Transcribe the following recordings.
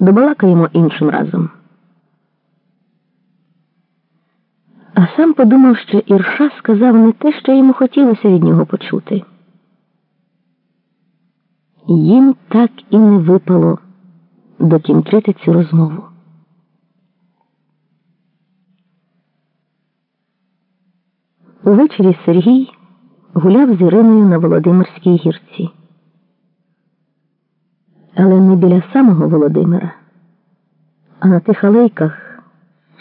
Добалакаємо іншим разом. А сам подумав, що Ірша сказав не те, що йому хотілося від нього почути. Їм так і не випало докінчити цю розмову. Увечері Сергій гуляв з Іриною на Володимирській гірці. Але не біля самого Володимира, а на тих алейках,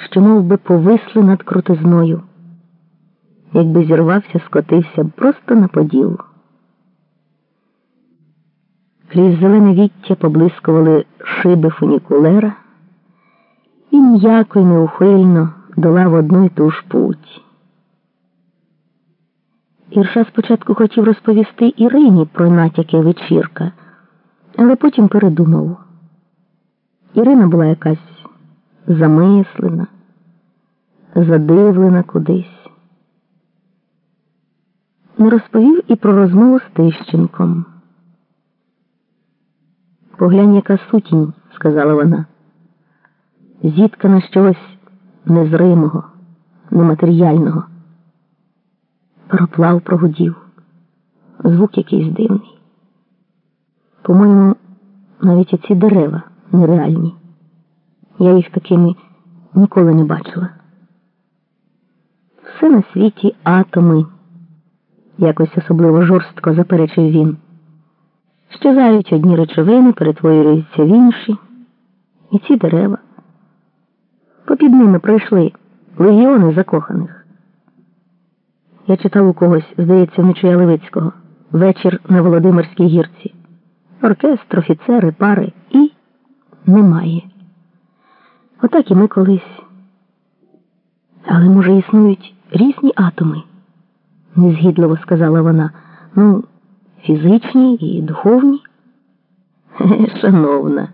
що мов би, повисли над крутизною, якби зірвався, скотився просто на поділ. Крізь зелене віття поблискували шиби фунікулера і м'яко й неухильно долав одну й ту ж путь. Ірша спочатку хотів розповісти Ірині про натяки вечірка, але потім передумав. Ірина була якась замислена, задивлена кудись. Не розповів і про розмову з Тищенком. Поглянь, яка сутінь, сказала вона, зіткана з чогось незримого, нематеріального. Пароплав прогудів, звук якийсь дивний. По-моєму, навіть оці дерева нереальні. Я їх такими ніколи не бачила. Все на світі атоми, якось особливо жорстко заперечив він. Щезають одні речовини, перетворюються в інші, і ці дерева. Попід ними пройшли легіони закоханих. Я читав у когось, здається, Нечуя Левицького, вечір на Володимирській гірці. Оркестр, офіцери, пари і немає. Отак і ми колись. Але, може, існують різні атоми, незгідливо сказала вона. Ну, фізичні і духовні. Шановна,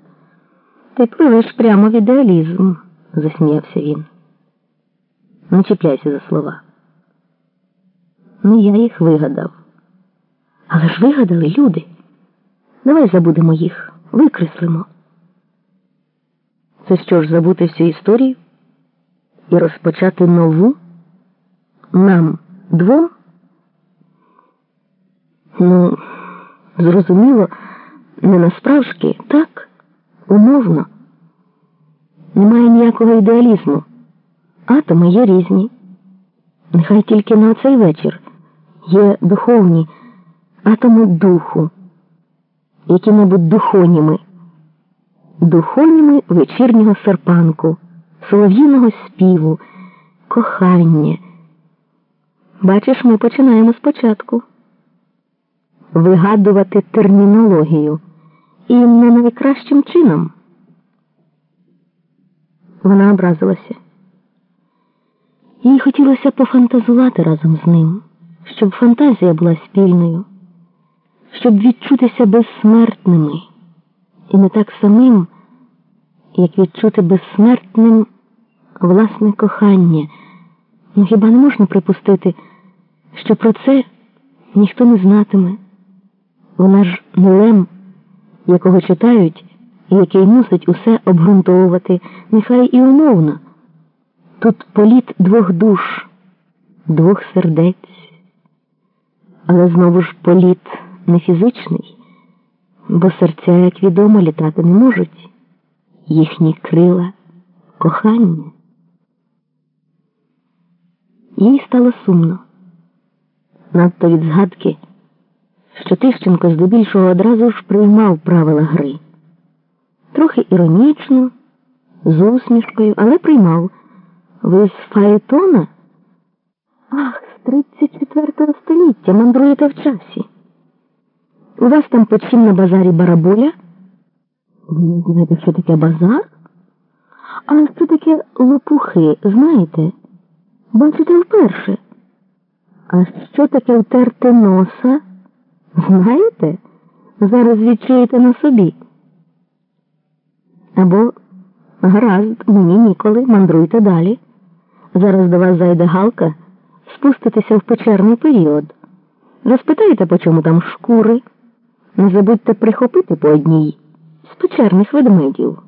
ти пливеш прямо в ідеалізм, засміявся він. Не чіпляйся за слова. Не я їх вигадав. Але ж вигадали люди. Давай забудемо їх, викреслимо. Це що ж забути всю історію і розпочати нову? Нам двом? Ну, зрозуміло, не насправжки, так, умовно. Немає ніякого ідеалізму. Атоми є різні. Нехай тільки на цей вечір є духовні атоми духу, які-небудь духоніми, духоніми вечірнього серпанку, солов'їного співу, кохання. Бачиш, ми починаємо спочатку вигадувати термінологію і не найкращим чином. Вона образилася. Їй хотілося пофантазувати разом з ним, щоб фантазія була спільною, щоб відчутися безсмертними і не так самим, як відчути безсмертним власне кохання. Ну хіба не можна припустити, що про це ніхто не знатиме? Вона ж не лем, якого читають і який мусить усе обґрунтовувати, нехай і умовно. Тут політ двох душ, двох сердець, але знову ж політ не фізичний, бо серця, як відомо, літати не можуть, їхні крила кохання. Їй стало сумно, надто від згадки що Тищенко здебільшого одразу ж приймав правила гри. Трохи іронічно, з усмішкою, але приймав. Ви з Фаетона? Ах, з 34 століття мандруєте в часі. У вас там почим на базарі барабуля? Знаєте, що таке базар? А що таке лопухи, знаєте? Бачите вперше. А що таке втерти носа? Знаєте? Зараз відчуєте на собі. Або гаразд, мені ніколи, мандруйте далі. Зараз до вас зайде галка, спуститеся в печерний період. Розпитайте, по чому там шкури. Не забудьте прихопити по одній з печерних ведмедів.